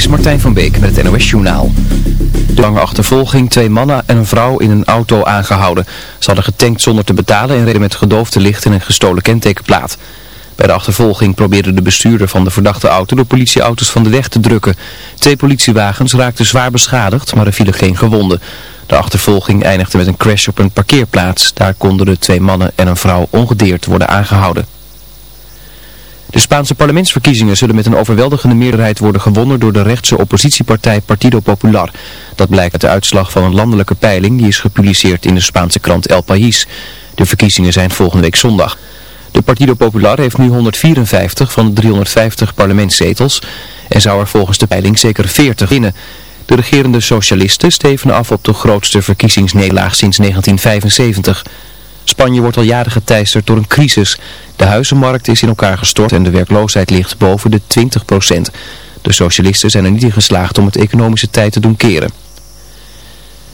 is Martijn van Beek met het NOS Journaal. De lange achtervolging, twee mannen en een vrouw in een auto aangehouden. Ze hadden getankt zonder te betalen en reden met gedoofde licht en gestolen kentekenplaat. Bij de achtervolging probeerde de bestuurder van de verdachte auto de politieauto's van de weg te drukken. Twee politiewagens raakten zwaar beschadigd, maar er vielen geen gewonden. De achtervolging eindigde met een crash op een parkeerplaats. Daar konden de twee mannen en een vrouw ongedeerd worden aangehouden. De Spaanse parlementsverkiezingen zullen met een overweldigende meerderheid worden gewonnen door de rechtse oppositiepartij Partido Popular. Dat blijkt uit de uitslag van een landelijke peiling die is gepubliceerd in de Spaanse krant El País. De verkiezingen zijn volgende week zondag. De Partido Popular heeft nu 154 van de 350 parlementszetels en zou er volgens de peiling zeker 40 winnen. De regerende socialisten stevenen af op de grootste verkiezingsnederlaag sinds 1975. Spanje wordt al jaren geteisterd door een crisis. De huizenmarkt is in elkaar gestort en de werkloosheid ligt boven de 20 procent. De socialisten zijn er niet in geslaagd om het economische tijd te doen keren.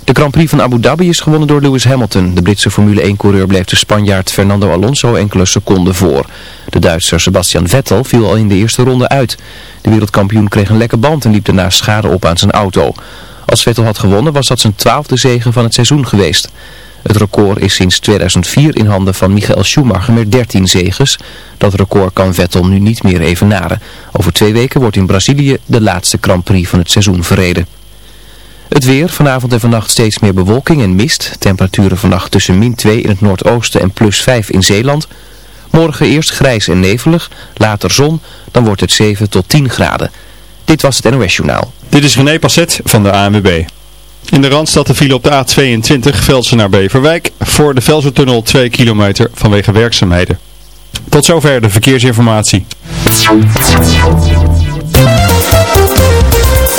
De Grand Prix van Abu Dhabi is gewonnen door Lewis Hamilton. De Britse Formule 1-coureur bleef de Spanjaard Fernando Alonso enkele seconden voor. De Duitser Sebastian Vettel viel al in de eerste ronde uit. De wereldkampioen kreeg een lekke band en liep daarna schade op aan zijn auto. Als Vettel had gewonnen was dat zijn twaalfde zegen van het seizoen geweest. Het record is sinds 2004 in handen van Michael Schumacher met 13 zegens. Dat record kan Vettel nu niet meer evenaren. Over twee weken wordt in Brazilië de laatste Grand Prix van het seizoen verreden. Het weer, vanavond en vannacht steeds meer bewolking en mist. Temperaturen vannacht tussen min 2 in het noordoosten en plus 5 in Zeeland. Morgen eerst grijs en nevelig, later zon, dan wordt het 7 tot 10 graden. Dit was het NOS Journaal. Dit is René Passet van de ANWB. In de Randstad de file op de A22 Veldse naar Beverwijk. Voor de Velsertunnel 2 kilometer vanwege werkzaamheden. Tot zover de verkeersinformatie.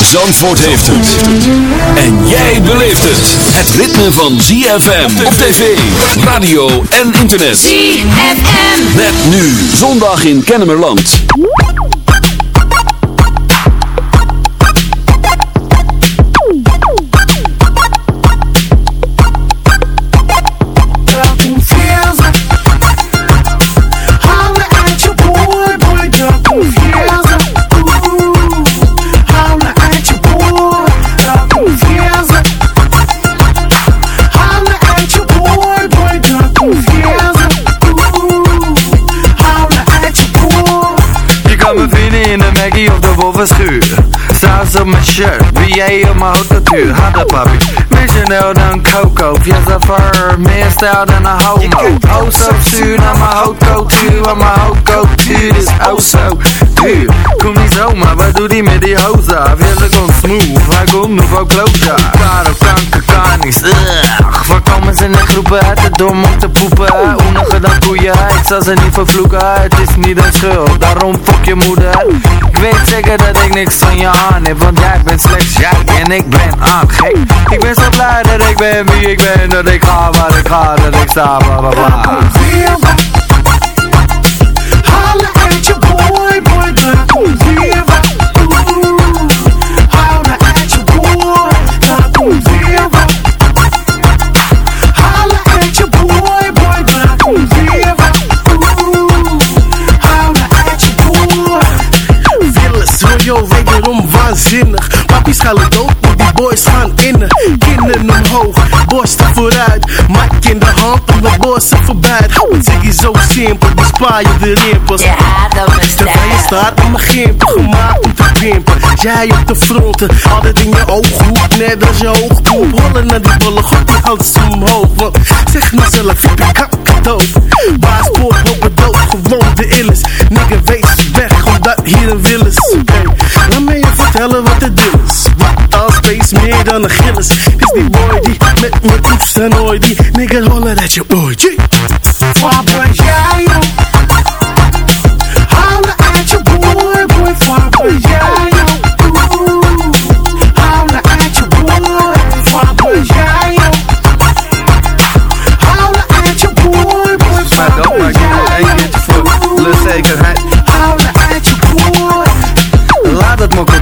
Zandvoort heeft het. En jij beleeft het. Het ritme van ZFM op tv, radio en internet. ZFM. Met nu zondag in Kennemerland. De wolvenschuur Saus op mijn shirt, BA op mijn autotuur Hadden papi, meer Chanel dan Coco Via Zafar, meer stijl dan een homo. Oh zo zuur naar mijn hautcultuur Want mijn hautcultuur is oh zo duur. Kom niet zomaar, wat doet die met die hoza? Willen kon smooth, hij komt nog wel closer Karo, kanker, kanis, ugh. Komen ze in de groepen uit de dom om te poepen. Oeniger dan koeien, ik zal ze niet vervloeken. Het is niet een schuld, daarom fuck je moeder. Ik weet zeker dat ik niks van je aan heb Want jij bent slechts jij en ik ben aangek Ik ben zo blij dat ik ben wie ik ben Dat ik ga waar ik ga, dat ik sta bla bla bla Royo, wederom waanzinnig. Papies gaan dood, maar die boys gaan innen. Kinderen omhoog, borsten vooruit, mak in de hand. en we bossen voorbij. Hou het ziggy zo simpel, bespaar je de rimpels. Ja, dat was Terwijl je staat aan mijn gimpen, gemaakt om te pimpen. Jij op de fronten, altijd in je ooghoek, net als je oogboep. Rollen naar die bolle, god die hals omhoog. Want zeg nou zelf, ik ben kakadoof. Baas, poort, hoppen dood, gewoon de illis. Nigga, wees weg, hier een wil is. Oké, laat me je vertellen wat het is. Wat als space meer dan een gillis. Is die boy die met me toetst en hooi die nigga rollen dat je boy. G. Papa, jij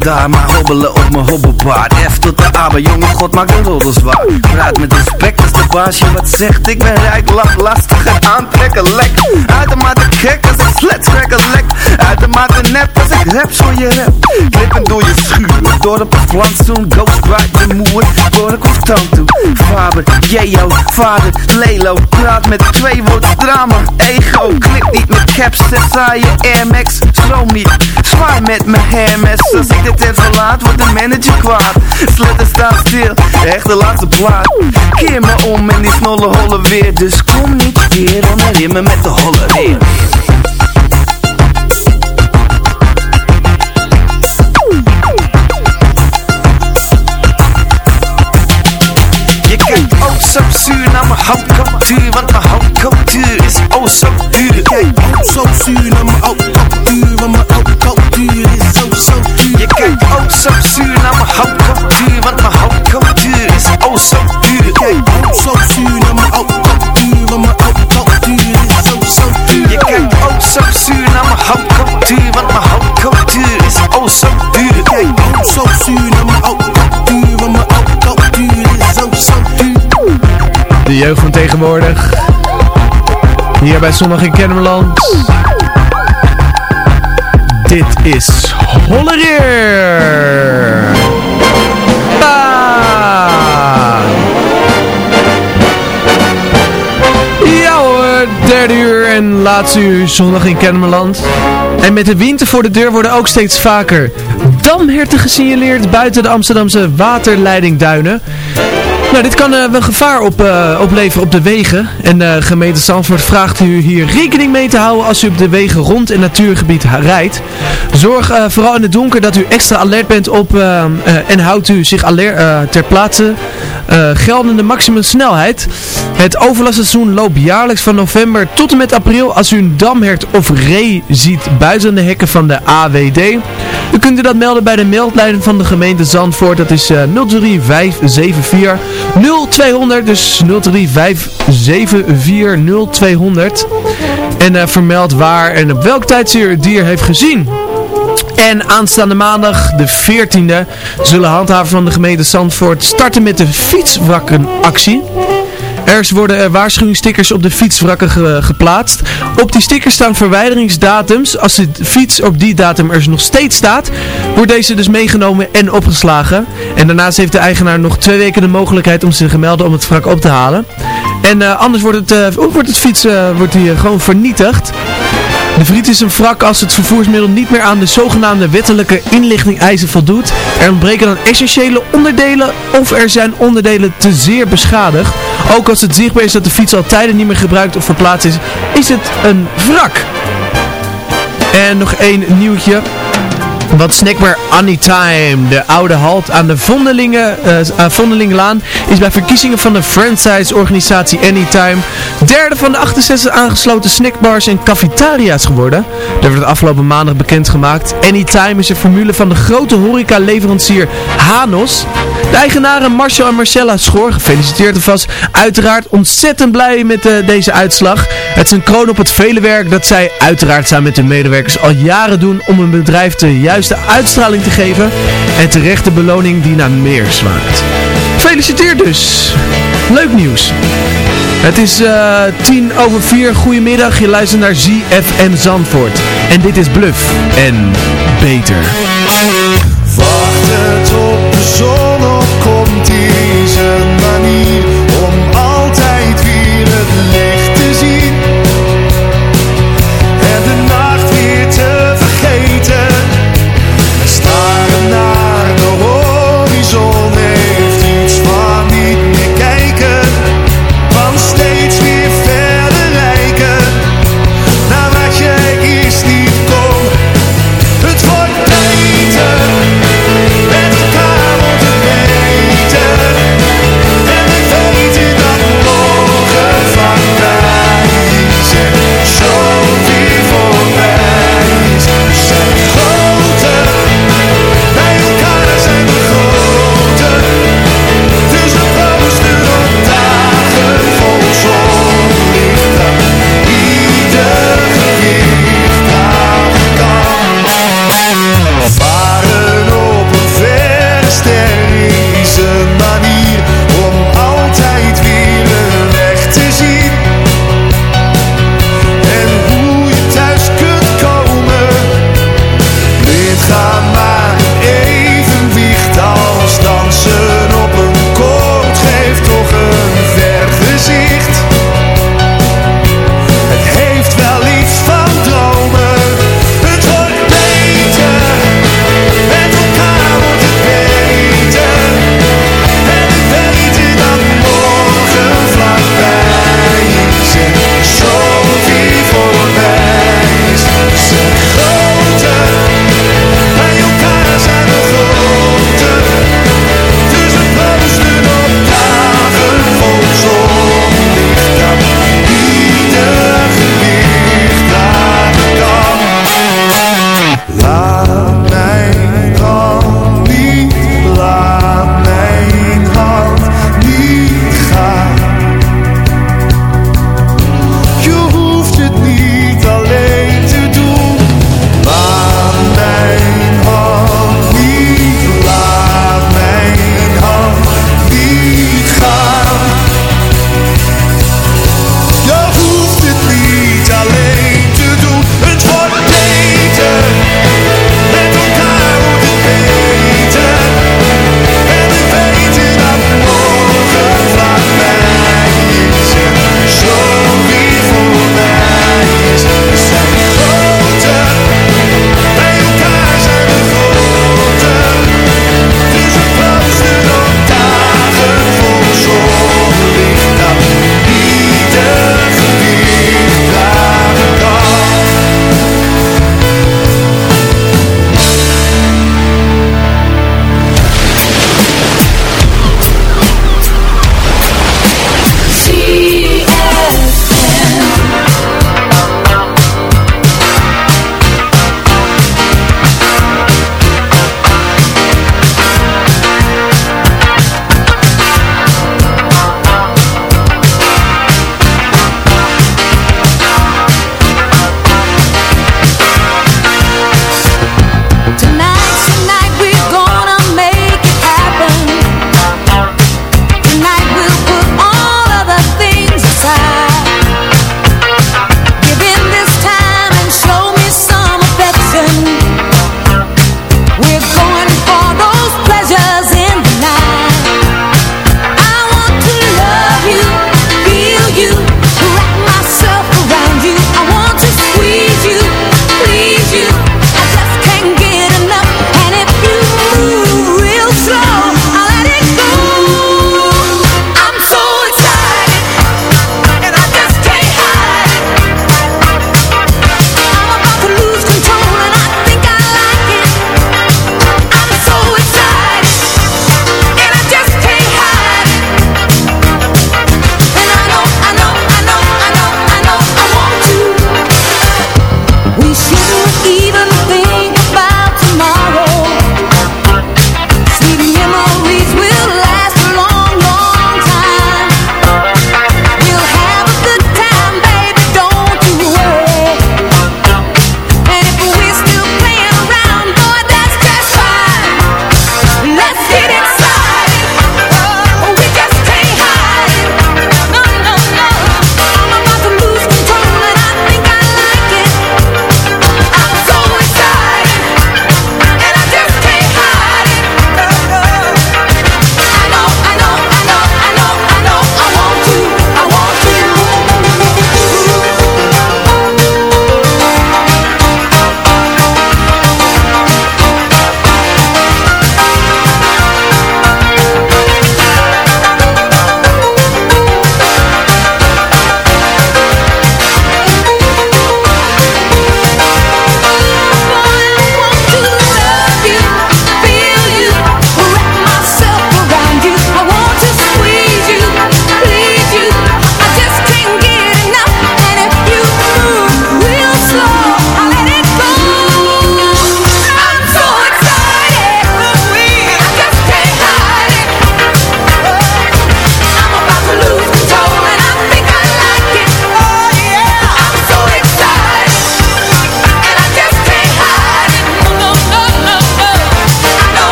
daar maar hobbelen op mijn hobbelbaard F tot de A, maar jonge god maakt de roddels waar Praat met respect als de baasje wat zegt. Ik ben rijk, lach, lastig en lek Uitermate gek als ik slets een lek. Uitermate nep als ik rap zo je rap. Klippen door je schuur, door op een plantsoen. Ghost ride de moer, voor ik hoef tand toe Faber, Jeo, vader, Lelo. Praat met twee woorden drama, ego. Klik niet met caps, saaie Air Max Stroom niet, zwaar met mijn Hermes. Als ik de tent verlaat, wordt de manager kwaad. Sletten staat stil, echt de laatste plaat Keer me om en die snolle holle weer Dus kom niet weer onderin me met de holle weer. Zo zuur naar mijn houtcultuur Want mijn houtcultuur is oh zo duur. Kijk, ook zo zuur naar mijn oude cultuur, want mijn oude cultuur is zo zuur naar mijn houtcultuur Want mijn houtcultuur mijn oude cultuur, want is zo, duur. Je kijkt naar mijn houtcultuur Want mijn houtcultuur mijn oude cultuur, want is zo duur. De jeugd van tegenwoordig. Hier bij Zondag in Kennemerland. Dit is Hollereer. Ah. Ja hoor, derde uur en laatste uur Zondag in Kennemerland. En met de winter voor de deur worden ook steeds vaker damherten gesignaleerd buiten de Amsterdamse waterleidingduinen. Nou, dit kan eh, wel gevaar op, eh, opleveren op de wegen. En de gemeente Zandvoort vraagt u hier rekening mee te houden als u op de wegen rond een natuurgebied rijdt. Zorg vooral in het donker dat u extra alert bent op en houdt u zich alert ter plaatse geldende maximumsnelheid. Het overlastseizoen loopt jaarlijks van november tot en met april als u een damhert of ree ziet buiten de hekken van de AWD. U kunt u dat melden bij de meldlijn van de gemeente Zandvoort. Dat is eh 03574 0200. Dus 03574 0200. En eh, vermeld waar en op welk tijdsuur het dier heeft gezien. En aanstaande maandag, de 14e, zullen handhavers van de gemeente Zandvoort starten met de fietswrakkenactie. Er worden er waarschuwingsstickers op de fietswrakken ge- geplaatst. Op die stickers staan verwijderingsdatums. Als de fiets op die datum er nog steeds staat, wordt deze dus meegenomen en opgeslagen. En daarnaast heeft de eigenaar nog twee weken de mogelijkheid om zich te melden om het wrak op te halen. En eh, anders wordt het, eh, wordt het fiets eh, wordt eh, gewoon vernietigd. De friet is een wrak als het vervoersmiddel niet meer aan de zogenaamde wettelijke inlichting eisen voldoet. Er ontbreken dan essentiële onderdelen of er zijn onderdelen te zeer beschadigd. Ook als het zichtbaar is dat de fiets al tijden niet meer gebruikt of verplaatst is, is het een wrak. En nog één nieuwtje. Want snackbar Anytime, de oude halt aan de Vondelingen, eh, aan Vondelingenlaan, is bij verkiezingen van de franchise-organisatie Anytime derde van de 68 aangesloten snackbars en cafetaria's geworden. Dat werd afgelopen maandag bekendgemaakt. Anytime is een formule van de grote horeca-leverancier Hanos. De eigenaren Marcel en Marcella Schoor, gefeliciteerd alvast, uiteraard ontzettend blij met eh, deze uitslag. Het is een kroon op het vele werk dat zij uiteraard samen met hun medewerkers al jaren doen om een bedrijf de juiste uitstraling te geven en terecht de beloning die naar meer smaakt. Gefeliciteerd dus! Leuk nieuws! Het is eh, tien over vier. Goedemiddag, je luistert naar ZFM Zandvoort. En dit is Bluff en Beter. Wachten tot de zon opkomt is een manier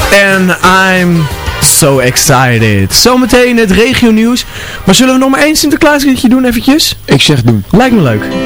And I'm so excited. Zometeen het regio nieuws. Maar zullen we nog maar één Sinterklaasliedje doen eventjes? Ik zeg doen. Lijkt me leuk.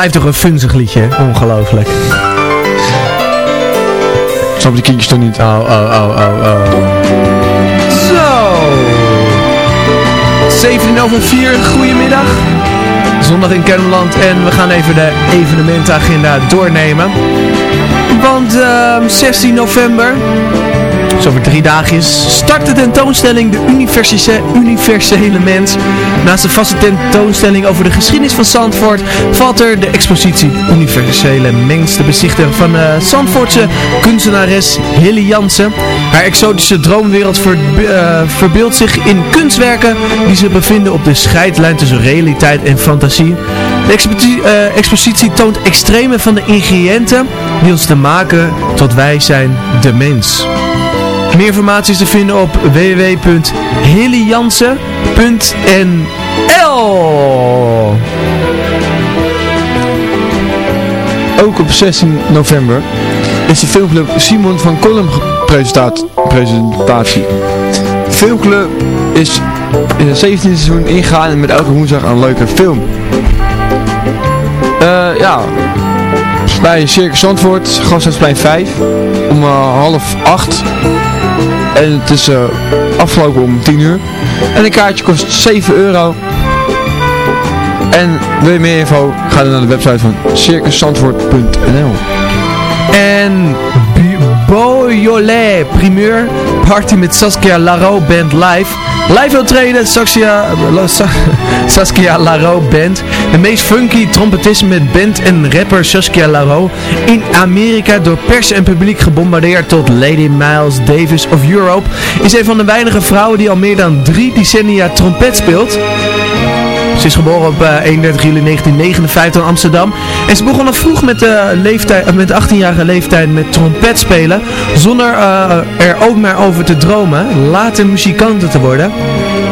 Blijft toch een funzig liedje, ongelooflijk. Snap die kindjes toch niet? Oh, oh, oh, oh, oh. Zo. 17 over 4, goedemiddag. Zondag in Kennemerland en we gaan even de evenementenagenda doornemen. Want ehm 16 november, zo over drie dagjes, start de tentoonstelling De Universele, Mens. Naast de vaste tentoonstelling over de geschiedenis van Zandvoort valt er de expositie Universele Mens te bezichtigen van de Zandvoortse kunstenares Hilly Jansen. Haar exotische droomwereld eh, verbeeldt zich in kunstwerken die zich bevinden op de scheidlijn tussen realiteit en fantasie. De expositie, eh, expositie toont extreme van de ingrediënten die ons te maken tot wij zijn de mens. Meer informatie is te vinden op www.hillyjansen.nl Ook op 16 november is de filmclub Simon van Kolm presentatie. filmclub is in het 17e seizoen ingegaan en met elke woensdag een leuke film. Eh ja, bij Circus Zandvoort, Gasthuisplein 5, om eh, half 8. En het is eh, afgelopen om 10 uur. En een kaartje kost 7 euro. En wil je meer info, ga dan naar de website van circuszandvoort.nl En Beaujolais primeur party met Saskia Laro Band live. Live optreden Saskia, La- Sa- Saskia Laro Band. De meest funky trompetist met band en rapper Saskia Laro. In Amerika door pers en publiek gebombardeerd tot Lady Miles Davis of Europe. Is een van de weinige vrouwen die al meer dan drie decennia trompet speelt. Ze is geboren op eh, 31 juli 1959 in Amsterdam. En ze begon al vroeg met, de leeftijd, eh, met de 18-jarige leeftijd met trompet spelen. Zonder eh, er ook maar over te dromen later muzikante te worden.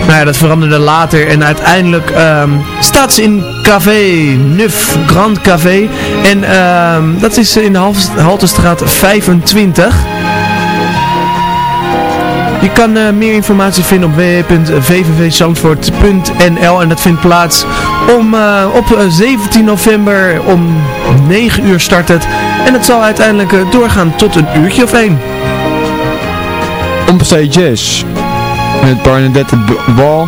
Nou ja, dat veranderde later en uiteindelijk ehm, staat ze in Café Nuf Grand Café. En ehm, dat is in de Hal- Haltestraat 25. Je kan eh, meer informatie vinden op www.vvvzandvoort.nl en dat vindt plaats om, eh, op eh, 17 november om 9 uur start het. En het zal uiteindelijk eh, doorgaan tot een uurtje of één. Ompestee Jazz. Met Barnadette Ball,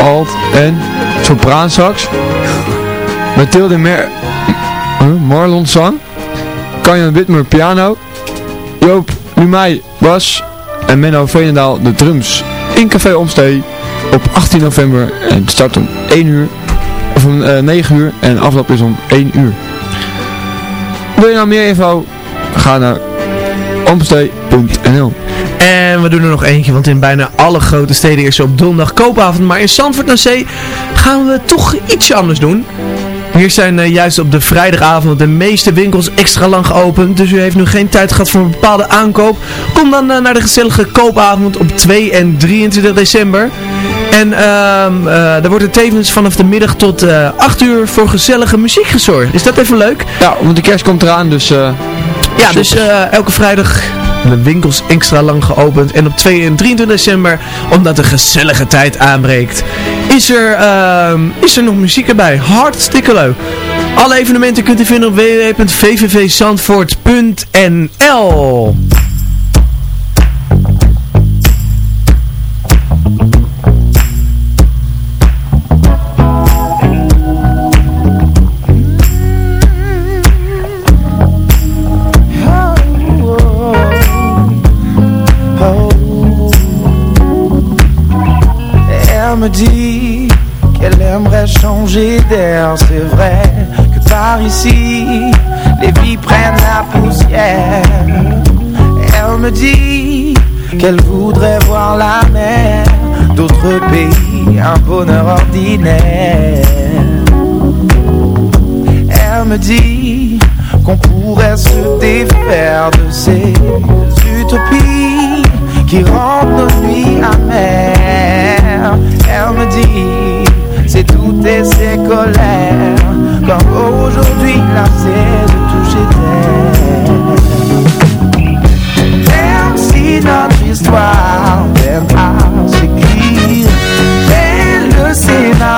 alt en sopraansax. Mathilde Mer? Marlon zang. Kanjan Witmer piano. Joop Lumay bas. En Menno Veenendaal de drums. In Café Omstee op 18 november. En het start om 1 uur. Of om eh, 9 uur. En afloop is om 1 uur. Wil je nou meer info? Ga naar omstee.nl En we doen er nog eentje, want in bijna alle grote steden is er op donderdag koopavond. Maar in Zandvoort aan Zee gaan we toch ietsje anders doen. Hier zijn eh, juist op de vrijdagavond de meeste winkels extra lang geopend. Dus u heeft nu geen tijd gehad voor een bepaalde aankoop. Kom dan eh, naar de gezellige koopavond op 2 en 23 december. En eh er wordt er tevens vanaf de middag tot eh 8 uur voor gezellige muziek gezorgd. Is dat even leuk? Ja, want de kerst komt eraan, dus... Ja, dus elke vrijdag de winkels extra lang geopend. En op 2 en 23 december, omdat de gezellige tijd aanbreekt, is er, uh, is er nog muziek erbij. Hartstikke leuk. Alle evenementen kunt u vinden op www.vvvzandvoort.nl changer d'air, c'est vrai que par ici, les vies prennent la poussière. Elle me dit qu'elle voudrait voir la mer, d'autres pays, un bonheur ordinaire. Elle me dit qu'on pourrait se défaire de ces utopies qui rendent nos nuits amères. Elle me dit c'est toutes et ses colères. Quand aujourd'hui la de toucher terre. Même si notre histoire verra s'écrire, ah, j'ai le Sénat.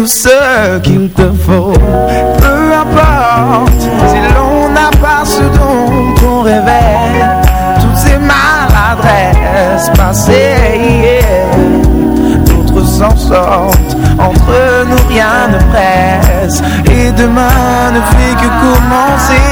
tout ce qu'il te faut. Peu importe si l'on n'a pas ce dont on rêvait, toutes ces maladresses passées, d'autres s'en sortent. Entre nous rien ne presse et demain ne fait que commencer.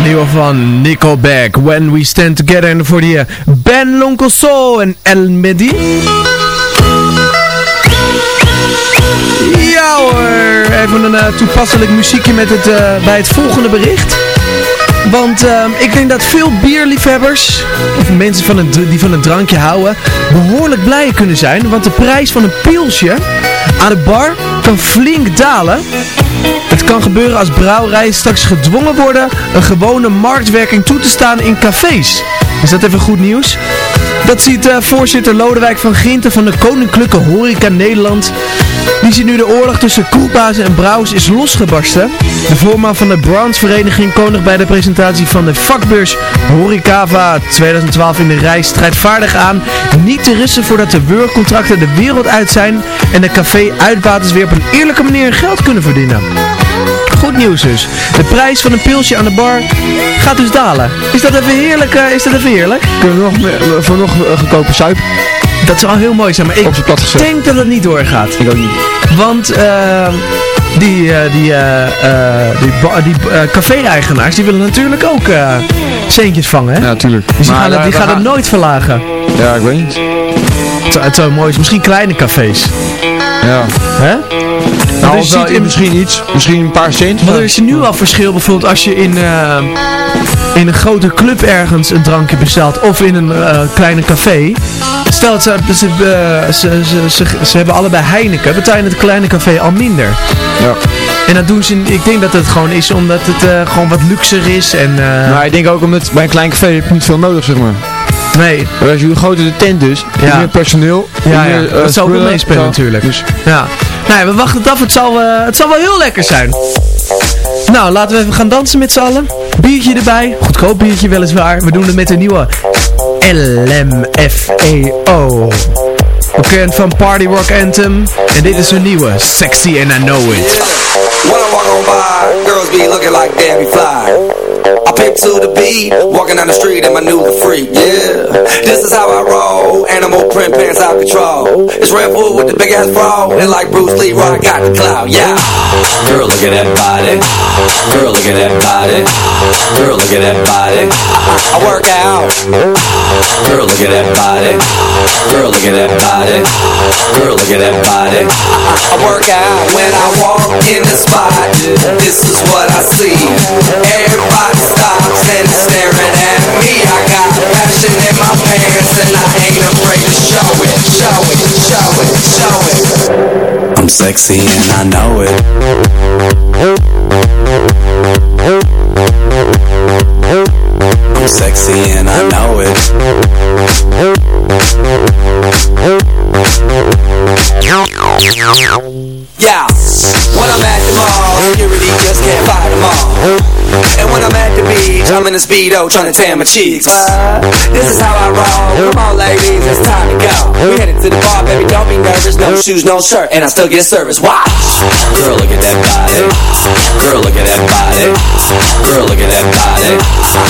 De nieuwe van Nickelback, When We Stand Together. En voor die eh, Ben Lonkel en El Medi. Ja hoor, even een eh, toepasselijk muziekje met het, eh, bij het volgende bericht. Want ik denk dat veel bierliefhebbers, of mensen van die van een drankje houden, behoorlijk blij kunnen zijn. Want de prijs van een pilsje aan de bar kan flink dalen. Het kan gebeuren als brouwerijen straks gedwongen worden een gewone marktwerking toe te staan in cafés. Is dat even goed nieuws? Dat ziet eh, voorzitter Lodewijk van Ginten van de Koninklijke Horeca Nederland. Die ziet nu de oorlog tussen kroegbazen en brouwers is losgebarsten. De voorman van de brandsvereniging kondigt bij de presentatie van de vakbeurs Horecava 2012 in de rij strijdvaardig aan niet te rusten voordat de workcontracten de wereld uit zijn en de café-uitbaters weer op een eerlijke manier geld kunnen verdienen. Goed nieuws dus. De prijs van een pilsje aan de bar gaat dus dalen. Is dat even heerlijk? eh, is dat even heerlijk? Kunnen we nog, meer- voor nog eh, goedkope suip? Dat zou heel mooi zijn, maar ik denk dat het niet doorgaat. Ik ook niet. Want ehm, die, eh, die, eh, eh, die, die eh, café-eigenaars die willen natuurlijk ook eh, centjes vangen. Hè? Ja, tuurlijk. Dus die Maar gaan, het, die gaan het nooit verlagen. Ja, ik weet niet. Het zou, het zou mooi zijn. Misschien kleine cafés. Ja. Hè? Nou, wel ziet in- misschien iets. Misschien een paar cent. Want er is nu al verschil bijvoorbeeld als je in, eh, in een grote club ergens een drankje bestelt of in een eh, kleine café. Stel dat ze, ze, eh, ze, ze, ze, ze hebben allebei Heineken, betaal je in het kleine café al minder. Ja. En dat doen ze, ik denk dat het gewoon is omdat het gewoon wat luxer is en... Maar ik denk ook omdat bij een klein café heb je niet veel nodig, zeg maar. nee, Maar als je hoe groter de tent hoe Ja. meer personeel, ja, ja, meer, dat zou ook wel meespelen natuurlijk. Dus, Ja. Ja, we wachten het af, het zal, eh, het zal wel heel lekker zijn. Nou, laten we even gaan dansen met z'n allen. Biertje erbij, goedkoop biertje weliswaar. We doen het met de nieuwe LMFAO. Bekend van Party Rock Anthem. En dit is een nieuwe, Sexy and I Know It. When I walk on by, girls be looking like Debbie Fly. I pimp to the beat, walking down the street in my new the freak, yeah. This is how I roll, animal print pants out control. It's Red Bull with the big ass bra, and like Bruce Lee, I got the clout, yeah. Girl, look at that body. Girl, look at that body. Girl, look at that body. I, I work out. Girl, look at that body. Girl, look at that body. Girl, look at that body. I, I work out when I walk in the spot. This is what I see. Everybody stops and is staring at me. I got passion in my pants and I ain't afraid to show it, show it, show it, show it. I'm sexy and I know it. I'm sexy and I know it. Yeah, when I'm at the mall, security just can't fight them all. And when I'm at the beach, I'm in a speedo trying to tan my cheeks. Uh, this is how I roll. Come on, ladies, it's time to go. We headed to the bar, baby, don't be nervous. No shoes, no shirt, and I still get service. Watch. Girl, look at that body. Girl, look at that body. Girl, look at that body.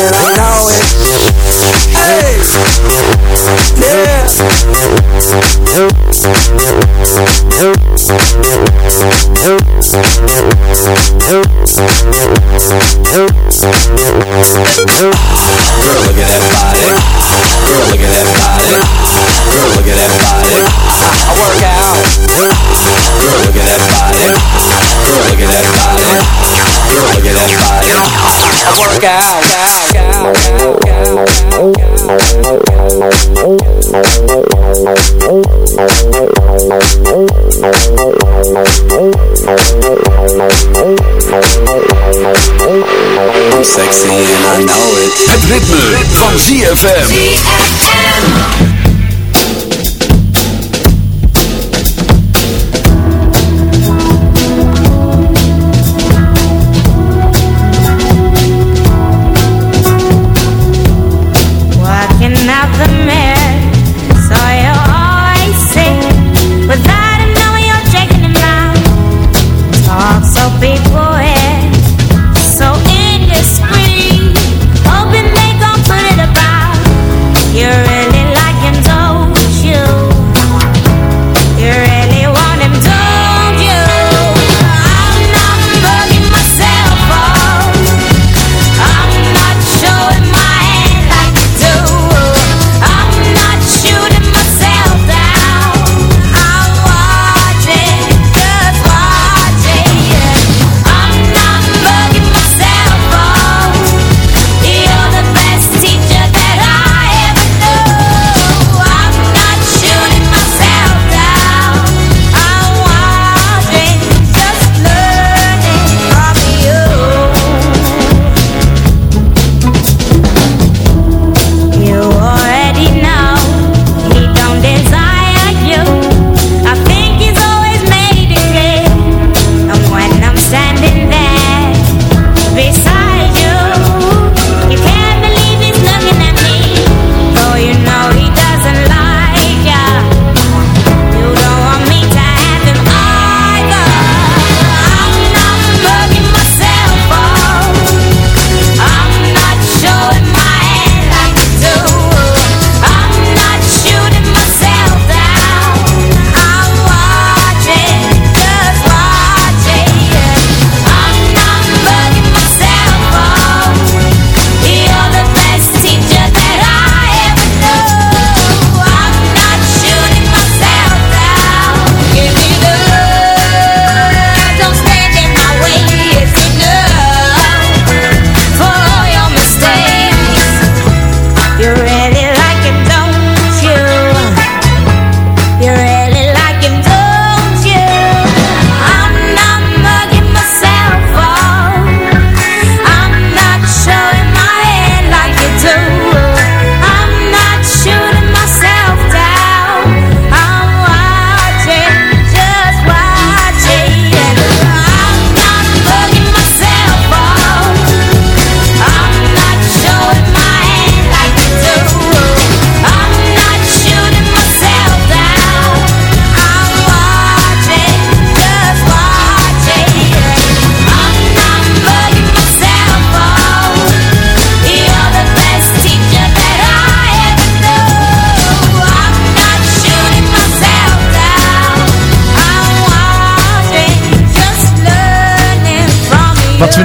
Peace. ZFM.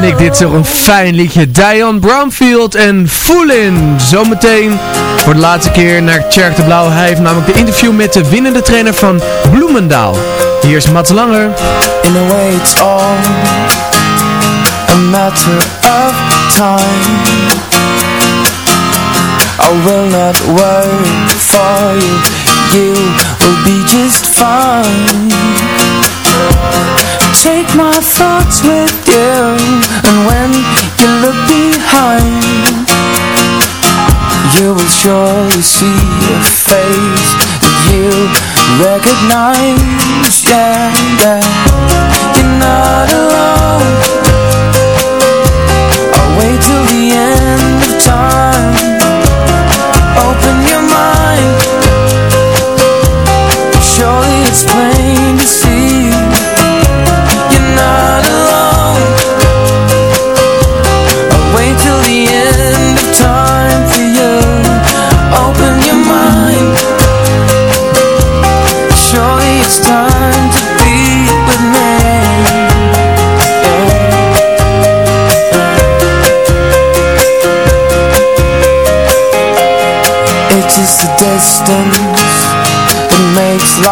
vind ik dit zo'n fijn liedje. Dion Brownfield en Foolin. Zometeen voor de laatste keer naar Tjerk de Blauw. Hij heeft namelijk de interview met de winnende trainer van Bloemendaal. Hier is Mats Langer. In a way it's all a matter of time. I will not for you. You will be just fine. take my thoughts with you And when you look behind You will surely see a face that you recognize. Yeah, yeah. You're not alone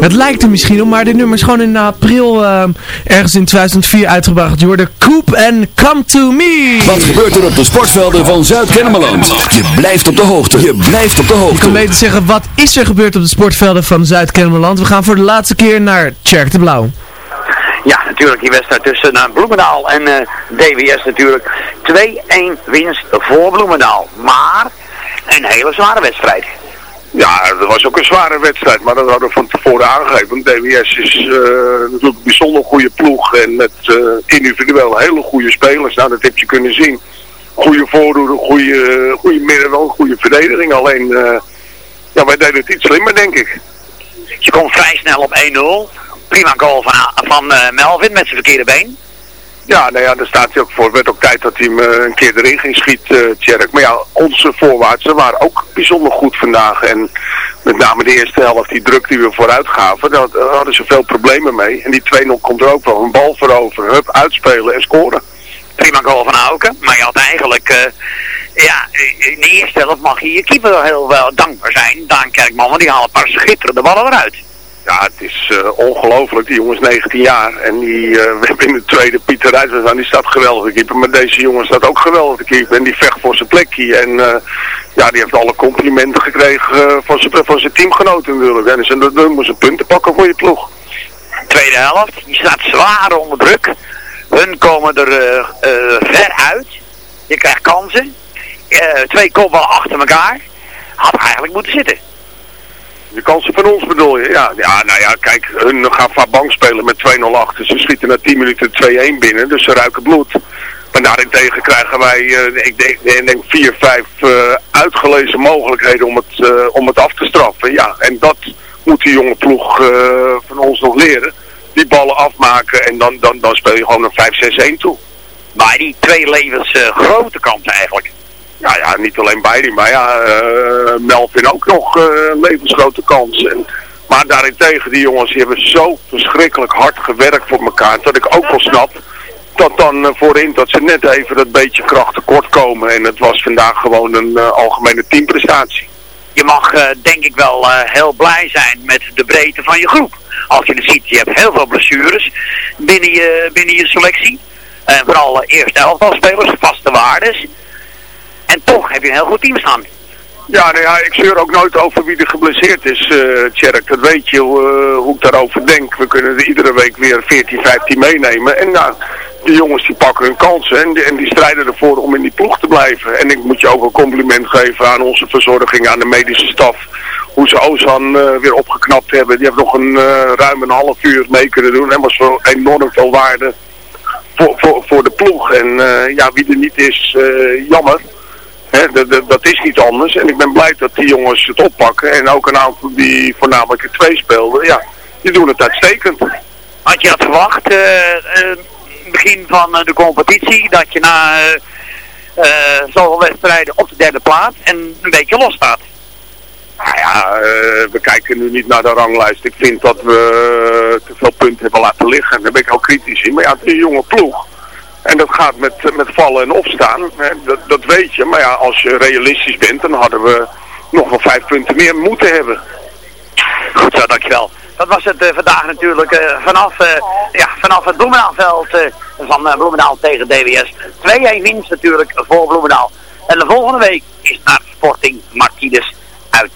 Het lijkt er misschien op, maar dit nummer is gewoon in april eh, ergens in 2004 uitgebracht. Je hoorde Coop en Come To Me. Wat gebeurt er op de sportvelden van Zuid-Kennemerland? Je blijft op de hoogte. Je blijft op de hoogte. kan beter zeggen, wat is er gebeurd op de sportvelden van Zuid-Kennemerland? We gaan voor de laatste keer naar Tjerk de Blauw. Ja, natuurlijk die wedstrijd tussen uh, Bloemendaal en eh, DWS natuurlijk. 2-1 winst voor Bloemendaal. Maar een hele zware wedstrijd. Ja, dat was ook een zware wedstrijd, maar dat hadden we van tevoren aangegeven. Want DWS is eh, natuurlijk een bijzonder goede ploeg en met eh, individueel hele goede spelers. Nou, dat heb je kunnen zien. Goede voordoen, goede, goede midden, goede verdediging. Alleen, eh, ja, wij deden het iets slimmer, denk ik. Je komt vrij snel op 1-0. Prima goal van, van Melvin met zijn verkeerde been. Ja, nou ja, daar staat hij ook voor. Het werd ook tijd dat hij hem eh, een keer erin ging schieten, uh, Tjerk. Maar ja, onze voorwaartsen waren ook bijzonder goed vandaag. En met name de eerste helft, die druk die we vooruit gaven, daar hadden ze veel problemen mee. En die 2-0 komt er ook wel. Een bal veroveren, hup, uitspelen en scoren. Prima goal van Auken. Maar je had eigenlijk, eh, Ja, in de eerste helft mag je je keeper wel heel wel dankbaar zijn. Daan Kerkman, want die haalt een paar schitterende ballen eruit. Ja, het is eh, ongelooflijk. Die jongen is 19 jaar. En die, eh, we hebben in de tweede Pieter Ruijs aan. Die staat geweldig te keeper. Maar deze jongen staat ook geweldig te keeper. En die vecht voor zijn plekje. En eh, ja, die heeft alle complimenten gekregen van zijn van zijn teamgenoten natuurlijk. En ze dan moet ze punten pakken voor je ploeg. Tweede helft, die staat zwaar onder druk. Hun komen er ver uit. Je krijgt kansen. Twee kopballen achter elkaar. Had eigenlijk moeten zitten. De kansen van ons bedoel je? Ja, ja nou ja, kijk, hun gaan van bank spelen met 2-0 achter. Ze schieten na 10 minuten 2-1 binnen, dus ze ruiken bloed. Maar daarentegen krijgen wij, eh, ik denk, ik denk 4, 5 eh, uitgelezen mogelijkheden om het, eh, om het af te straffen. Ja, en dat moet die jonge ploeg van ons nog leren. Die ballen afmaken en dan, dan, dan speel je gewoon een 5-6-1 toe. Maar die twee levens grote kansen eigenlijk. Ja, ja, niet alleen Beiding, maar ja, eh, Melvin ook nog eh, een levensgrote kans. En, maar daarentegen, die jongens, hebben zo verschrikkelijk hard gewerkt voor elkaar, dat ik ook wel snap dat dan eh, voorin, dat ze net even dat beetje kracht tekort komen. En het was vandaag gewoon een eh, algemene teamprestatie. Je mag eh, denk ik wel eh, heel blij zijn met de breedte van je groep. Als je het ziet, je hebt heel veel blessures binnen je, binnen je selectie. En vooral eh, eerste elftalspelers, vaste waardes. En toch heb je een heel goed team staan. Ja, nou ja, ik zeur ook nooit over wie er geblesseerd is, eh Tjerk. Dat weet je eh, hoe ik daarover denk. We kunnen er iedere week weer 14, 15 meenemen. En nou, die jongens die pakken hun kansen en die, en die strijden ervoor om in die ploeg te blijven. En ik moet je ook een compliment geven aan onze verzorging, aan de medische staf. Hoe ze Ozan eh, weer opgeknapt hebben. Die heeft nog een eh, ruim een half uur mee kunnen doen. En was wel enorm veel waarde voor, voor, voor de ploeg. En ja, wie er niet is, jammer. Dat- is niet anders. En ik ben blij dat die jongens het oppakken. En ook een aantal die voornamelijk er twee speelden. Ja, die doen het uitstekend. Had je dat verwacht, eh, eh, begin van eh, de competitie, dat je na zoveel wedstrijden op de derde plaats en een beetje los staat? Nou ja, we kijken nu niet naar de ranglijst. Ik vind dat we te veel punten hebben laten liggen. Daar ben ik ook kritisch in. Maar ja, het is een jonge ploeg. En dat gaat met, met vallen en opstaan. Dat, dat weet je. Maar ja, als je realistisch bent, dan hadden we nog wel vijf punten meer moeten hebben. Goed zo, dankjewel. Dat was het eh, vandaag natuurlijk eh, vanaf, eh, ja, vanaf het Bloemendaalveld eh, van eh, Bloemendaal tegen DWS. 2-1 winst natuurlijk voor Bloemendaal. En de volgende week is naar Sporting Martinez uit.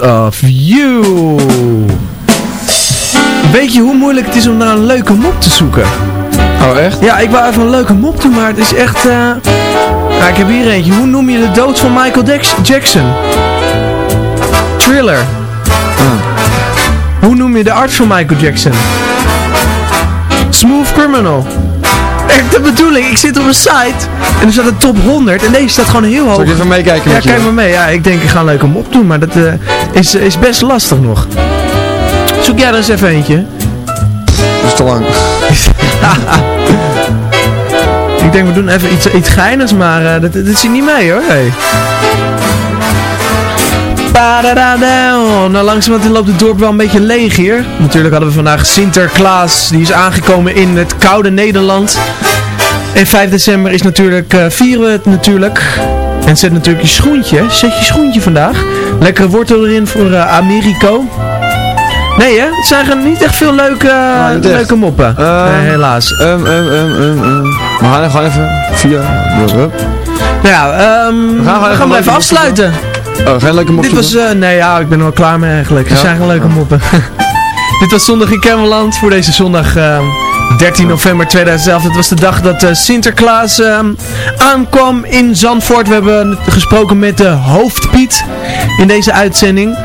Of You. Weet je hoe moeilijk het is om naar een leuke mop te zoeken? Oh, echt? Ja, ik wou even een leuke mop doen, maar het is echt... Eh, ik heb hier eentje. Hoe noem je de dood van Michael Jackson? Thriller. Ah. Hoe noem je de arts van Michael Jackson? Smooth Criminal. Echt de bedoeling. Ik zit op een site en er staat een top 100 en deze staat gewoon heel hoog. Zal ik even meekijken Ja, kijk maar mee. Ja, ik denk ik ga een leuke mop doen, maar dat... Eh, is, is best lastig nog. Zoek jij er eens even eentje. Dat is te lang. Ik denk we doen even iets, iets geinigs, maar uh, dat, dat zit niet mee hoor. Hey. Nou langzamerhand loopt het dorp wel een beetje leeg hier. Natuurlijk hadden we vandaag Sinterklaas, die is aangekomen in het koude Nederland. En 5 december is natuurlijk, eh, vieren we het natuurlijk. En zet natuurlijk je schoentje, zet je schoentje vandaag. Lekkere wortel erin voor eh, Americo. Nee hè? Het zijn er niet echt veel leuke, eh, leuke moppen. Eh, nee, helaas. Um, um, um, we gaan er gewoon even via... Nou ja, ehm, we gaan, we gaan even afsluiten. Oh, geen leuke moppen? Dit was... Uh, nee, ja, ik ben er wel klaar mee eigenlijk. Ja? Zijn geen leuke moppen. Dit was Zondag in Kemmerland voor deze zondag... Uh, 13 november 2011. Het was de dag dat eh, Sinterklaas ehm, aankwam in Zandvoort. We hebben gesproken met de hoofdpiet in deze uitzending.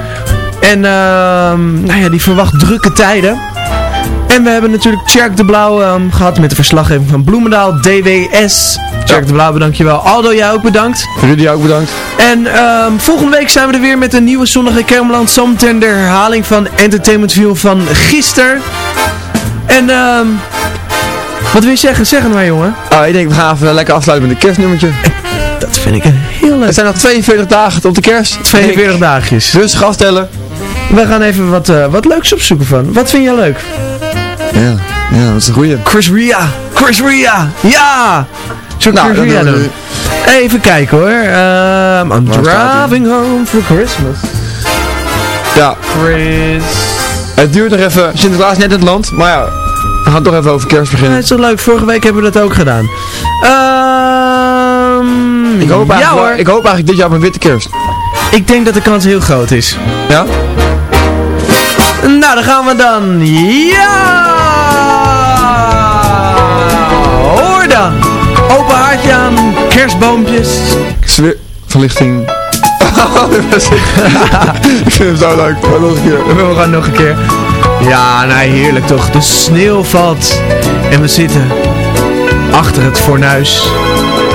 En ehm, nou ja, die verwacht drukke tijden. En we hebben natuurlijk Tjerk de Blauw ehm, gehad met de verslaggeving van Bloemendaal, DWS. Tjerk de Blauw, bedankt je wel. Aldo, jij ook bedankt. Rudy ook bedankt. En volgende week zijn we er weer met een nieuwe Zondag in Kermeland. Zometeen de herhaling van Entertainment View van gisteren. En ehm, wat wil je zeggen? Zeg het maar jongen. Ah, ik denk we gaan even lekker afsluiten met een kerstnummertje. Dat vind ik een heel leuk. Het zijn nog 42 dagen tot de kerst. 42 dagjes. Dus aftellen. We gaan even wat, eh, wat leuks opzoeken van. Wat vind jij leuk? Ja, ja, dat is een goeie. Chris Ria. Chris Ria. Ja! We Nou, Chris dan Ria doen we doen? Even kijken hoor. Ehm I'm driving home for Christmas. Ja. Chris. Het duurt nog even. Sinterklaas net in het land. Maar ja, gaan toch even over kerst beginnen. het is toch leuk. Vorige week hebben we dat ook gedaan. Ehm Ik hoop, ja hoor. ik hoop eigenlijk dit jaar op een witte kerst. Ik denk dat de kans heel groot is. Ja? Nou, dan gaan we dan. Ja! Hoor dan. Open haartje aan, kerstboompjes. Sfeer, verlichting. ik vind hem zo leuk. Maar nog een keer. We gaan nog een keer. Ja, nou heerlijk toch. De sneeuw valt. En we zitten achter het fornuis.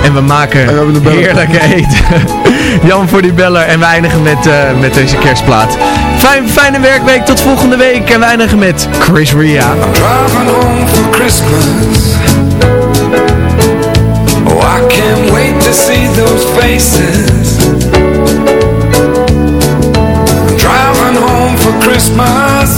En we maken we heerlijke eten. Jan voor die beller. En we eindigen met, eh, met deze kerstplaat. Fijn, fijne werkweek. Tot volgende week. En we eindigen met Chris Ria. Driving home for Christmas. Oh, I can't wait to see those faces. Driving home for Christmas,